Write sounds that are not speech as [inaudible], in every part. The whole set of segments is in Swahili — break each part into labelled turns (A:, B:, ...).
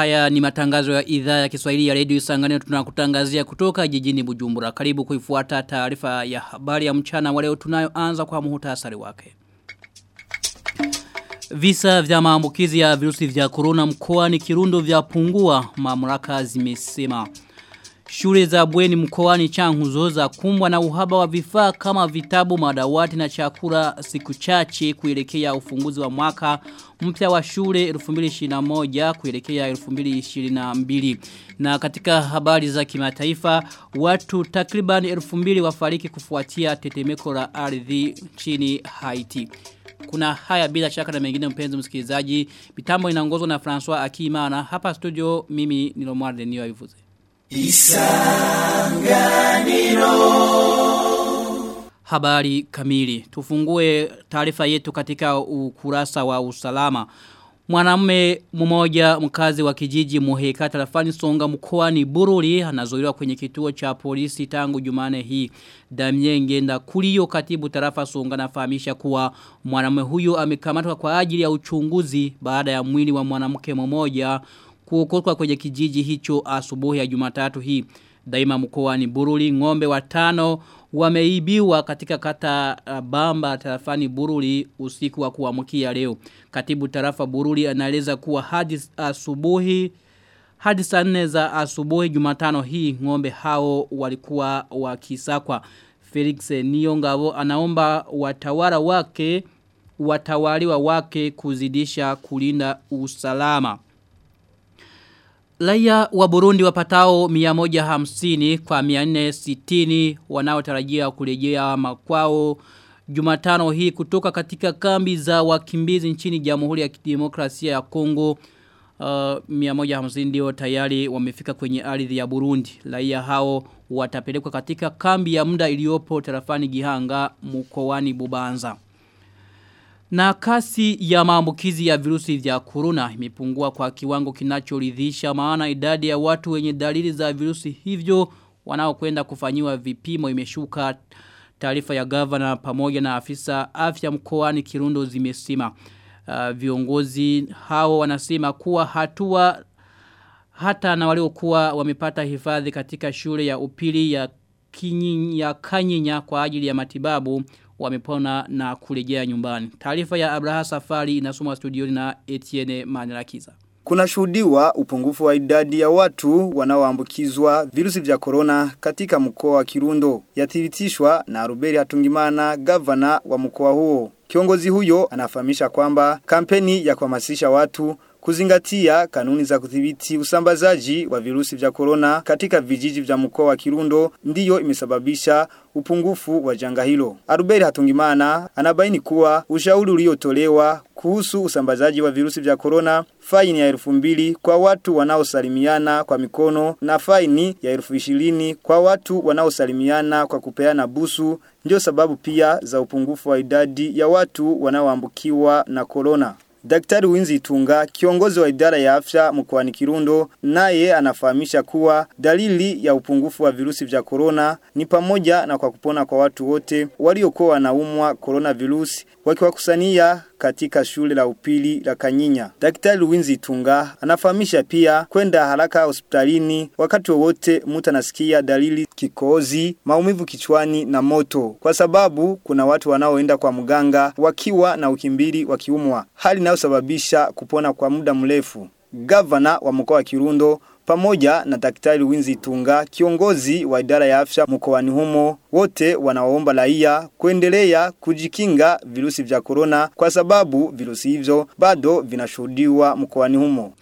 A: Haya ni matangazo ya idhaa ya Kiswahili ya Radio Isangani tunakutangazia kutoka jijini Bujumbura. Karibu kuifuata taarifa ya habari ya mchana wa leo tunayoanza kwa muhtasari wake. Visa vya maambukizi ya virusi vya corona mkoa ni Kirundo vya pungua mamlaka zimesema. Shule za bweni mkoani Changuzo za kumbwa na uhaba wa vifaa kama vitabu madawati na chakula siku chache kuelekea ufunguzi wa mwaka mpya wa shule 2021 kuelekea 2022. Na katika habari za kimataifa watu takriban 2000 wafariki kufuatia tetemeko la ardhi chini Haiti. Kuna haya bila shaka na mengine mpenzi msikilizaji. Mitambo inaongozwa na François Akimana. Hapa studio mimi ni Lomar Denio. Isanganiro Habari kamili. Tufungue taarifa yetu katika ukurasa wa usalama. Mwanamume mmoja mkazi wa kijiji Muheka tarafani Songa mkoani Bururi anazuiliwa kwenye kituo cha polisi tangu Jumane hii. Damien Ngenda Kulio katibu tarafa Songa nafahamisha kuwa mwanamume huyo amekamatwa kwa ajili ya uchunguzi baada ya mwili wa mwanamke mmoja kuokotwa kwenye kijiji hicho asubuhi ya Jumatatu hii. Daima mkoani Bururi ng'ombe watano wameibiwa katika kata uh, Bamba tarafani Bururi usiku wa kuamkia leo. Katibu tarafa Bururi anaeleza kuwa hadi asubuhi hadi saa za asubuhi Jumatano hii ng'ombe hao walikuwa wakisakwa. Felix Niongabo anaomba watawala wake watawaliwa wake kuzidisha kulinda usalama. Laia wa Burundi wapatao 150 kwa 460 wanaotarajia kurejea makwao Jumatano hii kutoka katika kambi za wakimbizi nchini Jamhuri ya Kidemokrasia ya Kongo uh, 150 ndio tayari wamefika kwenye ardhi ya Burundi. Laia hao watapelekwa katika kambi ya muda iliyopo tarafani Gihanga mkoani Bubanza. Na kasi ya maambukizi ya virusi vya corona imepungua kwa kiwango kinachoridhisha maana idadi ya watu wenye dalili za virusi hivyo wanaokwenda kufanyiwa vipimo imeshuka taarifa ya governor pamoja na afisa afya mkoani Kirundo zimesema. Uh, viongozi hao wanasema kuwa hatua hata na waliokuwa wamepata hifadhi katika shule ya upili ya kinyi, ya Kanyinya kwa ajili ya matibabu wamepona na kurejea nyumbani. Taarifa ya Abraha Safari inasomwa studioni na Etienne Manirakiza.
B: Kuna shuhudiwa upungufu wa idadi ya watu wanaoambukizwa virusi vya corona katika mkoa wa Kirundo. Yathibitishwa na Ruberi Hatungimana, gavana wa mkoa huo. Kiongozi huyo anafahamisha kwamba kampeni ya kuhamasisha watu kuzingatia kanuni za kudhibiti usambazaji wa virusi vya corona katika vijiji vya mkoa wa Kirundo ndiyo imesababisha upungufu wa janga hilo. Aruberi Hatungimana anabaini kuwa ushauri uliotolewa kuhusu usambazaji wa virusi vya corona faini ya elfu mbili kwa watu wanaosalimiana kwa mikono na faini ya elfu ishirini kwa watu wanaosalimiana kwa kupeana busu ndio sababu pia za upungufu wa idadi ya watu wanaoambukiwa na corona. Daktari Winzi tunga kiongozi wa idara ya afya mkoani Kirundo, naye anafahamisha kuwa dalili ya upungufu wa virusi vya corona ni pamoja na kwa kupona kwa watu wote waliokuwa wanaumwa coronavirus wakiwakusania katika shule la upili la Kanyinya. Daktari Luwinzi Tunga anafahamisha pia kwenda haraka hospitalini wakati wowote mtu anasikia dalili kikozi, maumivu kichwani na moto, kwa sababu kuna watu wanaoenda kwa mganga wakiwa na ukimbiri wakiumwa, hali inayosababisha kupona kwa muda mrefu. Gavana wa mkoa wa Kirundo pamoja na daktari Winzi Tunga, kiongozi wa idara ya afya mkoani humo, wote wanaomba raia kuendelea kujikinga virusi vya corona kwa sababu virusi hivyo bado vinashuhudiwa mkoani humo.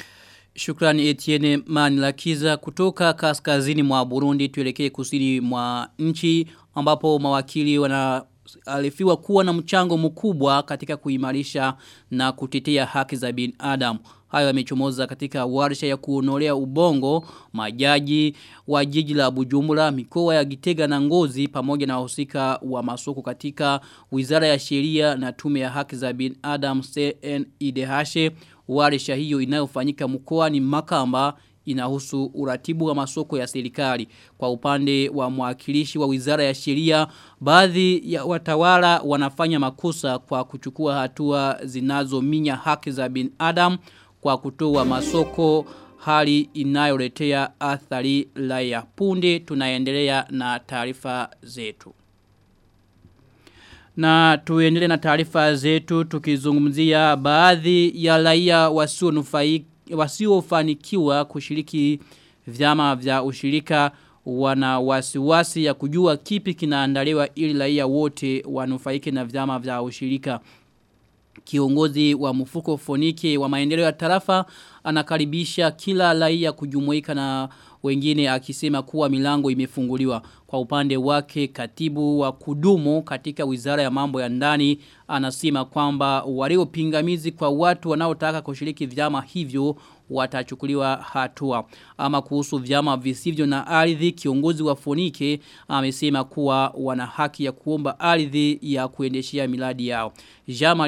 A: Shukrani Etienne Manilakiza kutoka kaskazini mwa Burundi tuelekee kusini mwa nchi ambapo mawakili wana alifiwa kuwa na mchango mkubwa katika kuimarisha na kutetea haki za binadamu. Hayo yamechomoza katika warsha ya kuonolea ubongo majaji wa jiji la Bujumbura, mikoa ya Gitega na Ngozi pamoja na wahusika wa masoko katika Wizara ya Sheria na Tume ya Haki za Binadamu CNIDH. Warsha hiyo inayofanyika mkoa ni Makamba inahusu uratibu wa masoko ya serikali. Kwa upande wa mwakilishi wa wizara ya sheria, baadhi ya watawala wanafanya makosa kwa kuchukua hatua zinazominya haki za binadamu kwa kutoa masoko hali inayoletea athari ya Punde tunaendelea na taarifa zetu. Na tuendelee na taarifa zetu tukizungumzia baadhi ya raia wasiofanikiwa kushiriki vyama vya ushirika wana wasiwasi ya kujua kipi kinaandaliwa ili raia wote wanufaike na vyama vya ushirika. Kiongozi wa mfuko fonike wa maendeleo ya tarafa anakaribisha kila raia kujumuika na wengine akisema kuwa milango imefunguliwa. Kwa upande wake katibu wa kudumu katika wizara ya mambo ya ndani anasema kwamba walio pingamizi kwa watu wanaotaka kushiriki vyama hivyo watachukuliwa hatua. Ama kuhusu vyama visivyo na ardhi kiongozi wa fonike amesema kuwa wana haki ya kuomba ardhi ya kuendeshea miradi yao.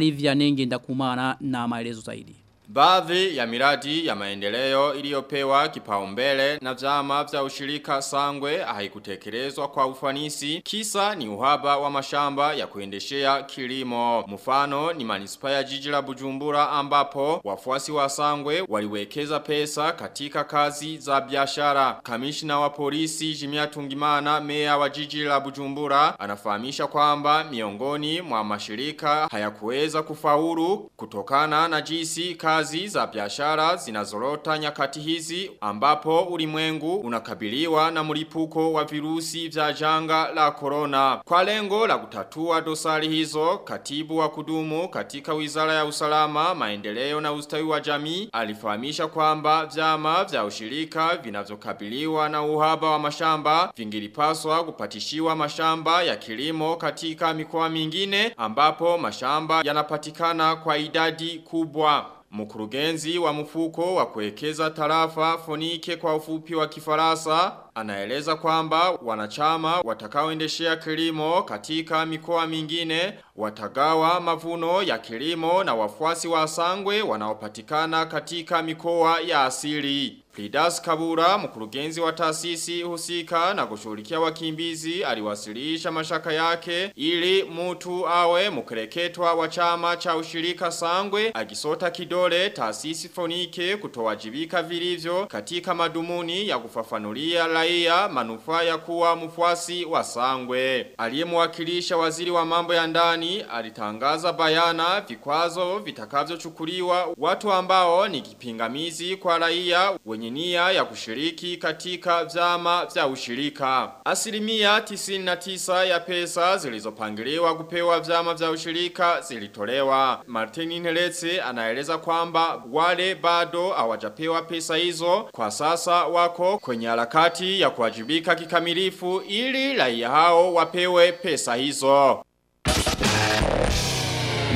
A: Livia Nenge ndakumana na maelezo zaidi.
C: Baadhi ya miradi ya maendeleo iliyopewa kipaumbele na vyama vya ushirika sangwe haikutekelezwa kwa ufanisi kisa ni uhaba wa mashamba ya kuendeshea kilimo. Mfano ni manispa ya jiji la Bujumbura ambapo wafuasi wa sangwe waliwekeza pesa katika kazi za biashara. Kamishna wa polisi Jimia Tungimana meya wa jiji la Bujumbura anafahamisha kwamba miongoni mwa mashirika hayakuweza kufaulu kutokana na jinsi kazi kazi za biashara zinazorota nyakati hizi ambapo ulimwengu unakabiliwa na mlipuko wa virusi vya janga la corona. Kwa lengo la kutatua dosari hizo, katibu wa kudumu katika wizara ya usalama, maendeleo na ustawi wa jamii alifahamisha kwamba vyama vya ushirika vinavyokabiliwa na uhaba wa mashamba vingilipaswa kupatishiwa mashamba ya kilimo katika mikoa mingine ambapo mashamba yanapatikana kwa idadi kubwa. Mkurugenzi wa mfuko wa kuwekeza tarafa fonike kwa ufupi wa kifarasa anaeleza kwamba wanachama watakaoendeshea kilimo katika mikoa mingine watagawa mavuno ya kilimo na wafuasi wa sangwe wanaopatikana katika mikoa ya asili. Fridas Kabura, mkurugenzi wa taasisi husika na kushughulikia wakimbizi, aliwasilisha mashaka yake ili mtu awe mkereketwa wa chama cha ushirika sangwe akisota kidole taasisi fonike kutowajibika vilivyo katika madumuni ya kufafanulia raia manufaa ya kuwa mfuasi wa sangwe. Aliyemwakilisha waziri wa mambo ya ndani alitangaza bayana vikwazo vitakavyochukuliwa watu ambao ni kipingamizi kwa raia wenye nia ya kushiriki katika vyama vya ushirika. Asilimia 99 ya pesa zilizopangiliwa kupewa vyama vya ushirika zilitolewa. Martin Nheletse anaeleza kwamba wale bado hawajapewa pesa hizo kwa sasa wako kwenye harakati ya kuwajibika kikamilifu ili raia hao wapewe pesa hizo.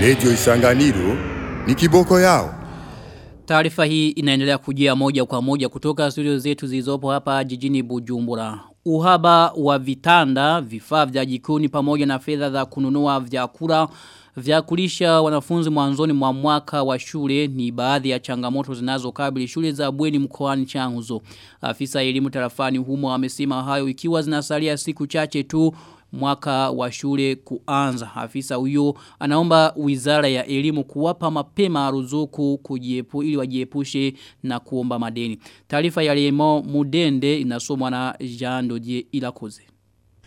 D: Lejo Isanganiro ni kiboko yao.
A: Taarifa hii inaendelea kujia moja kwa moja kutoka studio zetu zilizopo hapa jijini Bujumbura. Uhaba wa vitanda, vifaa vya jikoni pamoja na fedha za kununua vyakula vya kulisha wanafunzi mwanzoni mwa mwaka wa shule ni baadhi ya changamoto zinazokabili shule za bweni mkoani Changuzo. Afisa elimu tarafani humo amesema hayo ikiwa zinasalia siku chache tu mwaka wa shule kuanza. Afisa huyo anaomba wizara ya elimu kuwapa mapema ruzuku kujiepu ili wajiepushe na kuomba madeni. Taarifa ya Lemo Mudende inasomwa na Jean Dodier Ilakoze.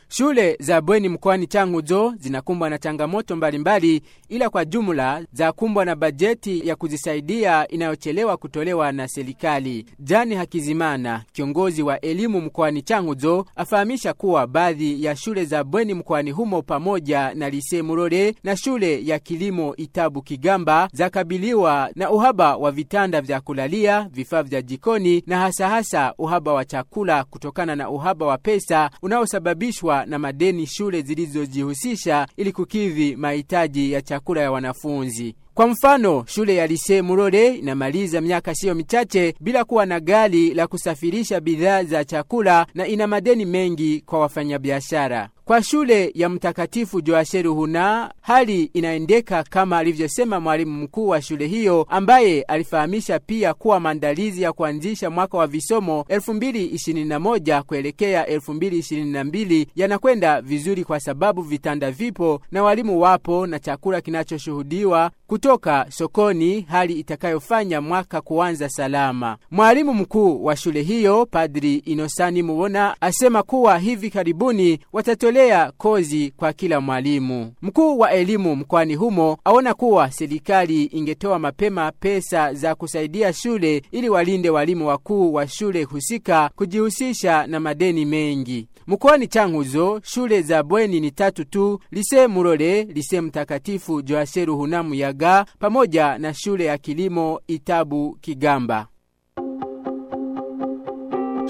E: Shule za bweni mkoani Changuzo zinakumbwa na changamoto mbalimbali ila kwa jumla za kumbwa na bajeti ya kuzisaidia inayochelewa kutolewa na serikali. Jani Hakizimana, kiongozi wa elimu mkoani Changuzo, afahamisha kuwa baadhi ya shule za bweni mkoani humo pamoja na Lise Murore na shule ya kilimo Itabu Kigamba zakabiliwa na uhaba wa vitanda vya kulalia, vifaa vya jikoni na hasahasa hasa uhaba wa chakula kutokana na uhaba wa pesa unaosababishwa na madeni shule zilizojihusisha ili kukidhi mahitaji ya chakula ya wanafunzi. Kwa mfano, shule ya Lise murole inamaliza miaka siyo michache bila kuwa na gari la kusafirisha bidhaa za chakula na ina madeni mengi kwa wafanyabiashara. Kwa shule ya mtakatifu Joasheru Huna, hali inaendeka kama alivyosema mwalimu mkuu wa shule hiyo ambaye alifahamisha pia kuwa maandalizi ya kuanzisha mwaka wa visomo 2021 kuelekea 2022 yanakwenda vizuri kwa sababu vitanda vipo na walimu wapo na chakula kinachoshuhudiwa kutoka kutoka sokoni, hali itakayofanya mwaka kuanza salama. Mwalimu mkuu wa shule hiyo Padri Inosani Mubona asema kuwa hivi karibuni watatolea kozi kwa kila mwalimu. Mkuu wa elimu mkoani humo aona kuwa serikali ingetoa mapema pesa za kusaidia shule ili walinde walimu wakuu wa shule husika kujihusisha na madeni mengi. Mkoani Changuzo shule za bweni ni tatu tu, lise Murole, lise Mtakatifu Joaseru Hunamu Yaga pamoja na shule ya kilimo Itabu Kigamba.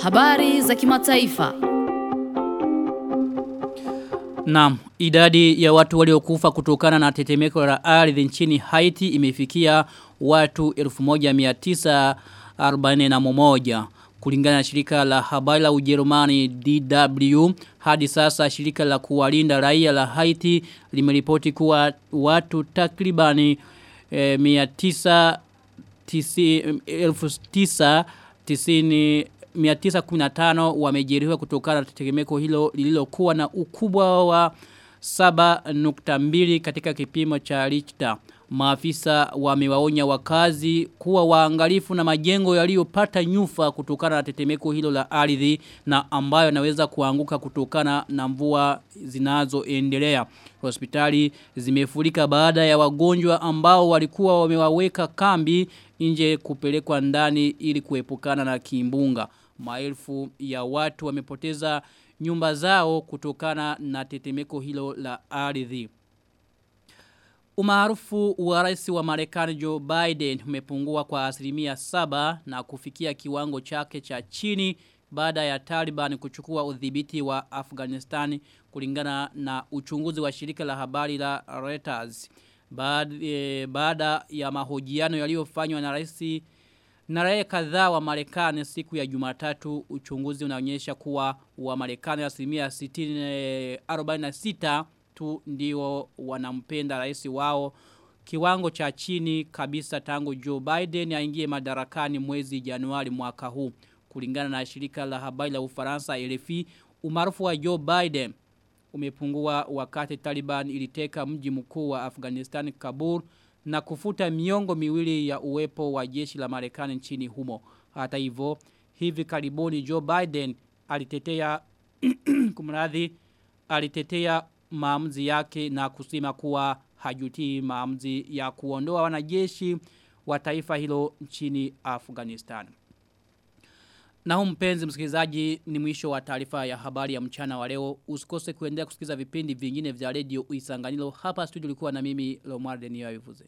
F: Habari za kimataifa.
A: Naam, idadi ya watu waliokufa kutokana na tetemeko la ardhi nchini Haiti imefikia watu 1941 kulingana na shirika la habari la Ujerumani DW hadi sasa shirika la kuwalinda raia la Haiti limeripoti kuwa watu takribani eh, 900 915 wamejeruhiwa kutokana na tetemeko hilo lililokuwa na ukubwa wa 7.2 katika kipimo cha Richter. Maafisa wamewaonya wakazi kuwa waangalifu na majengo yaliyopata nyufa kutokana na tetemeko hilo la ardhi na ambayo naweza kuanguka kutokana na mvua zinazoendelea. Hospitali zimefurika baada ya wagonjwa ambao walikuwa wamewaweka kambi nje kupelekwa ndani ili kuepukana na kimbunga. Maelfu ya watu wamepoteza nyumba zao kutokana na tetemeko hilo la ardhi. Umaarufu wa rais wa Marekani Joe Biden umepungua kwa asilimia saba na kufikia kiwango chake cha chini baada ya Taliban kuchukua udhibiti wa Afghanistan kulingana na uchunguzi wa shirika la habari la Reuters. Baada, e, baada ya mahojiano yaliyofanywa na rais na raia kadhaa wa Marekani siku ya Jumatatu uchunguzi unaonyesha kuwa wa Marekani asilimia 60 46 tu ndio wanampenda rais wao kiwango cha chini kabisa tangu Joe Biden aingie madarakani mwezi Januari mwaka huu kulingana na shirika la habari la Ufaransa RFI umaarufu wa Joe Biden umepungua wakati Taliban iliteka mji mkuu wa Afghanistan Kabul na kufuta miongo miwili ya uwepo wa jeshi la Marekani nchini humo. Hata hivyo, hivi karibuni Joe Biden alitetea [clears throat] kumradhi alitetea maamuzi yake na kusema kuwa hajutii maamuzi ya kuondoa wanajeshi wa taifa hilo nchini Afghanistan. Na huu mpenzi msikilizaji ni mwisho wa taarifa ya habari ya mchana wa leo. Usikose kuendelea kusikiza vipindi vingine vya redio Isanganiro. Hapa studio ulikuwa na mimi Lomar Denio Yuvuze.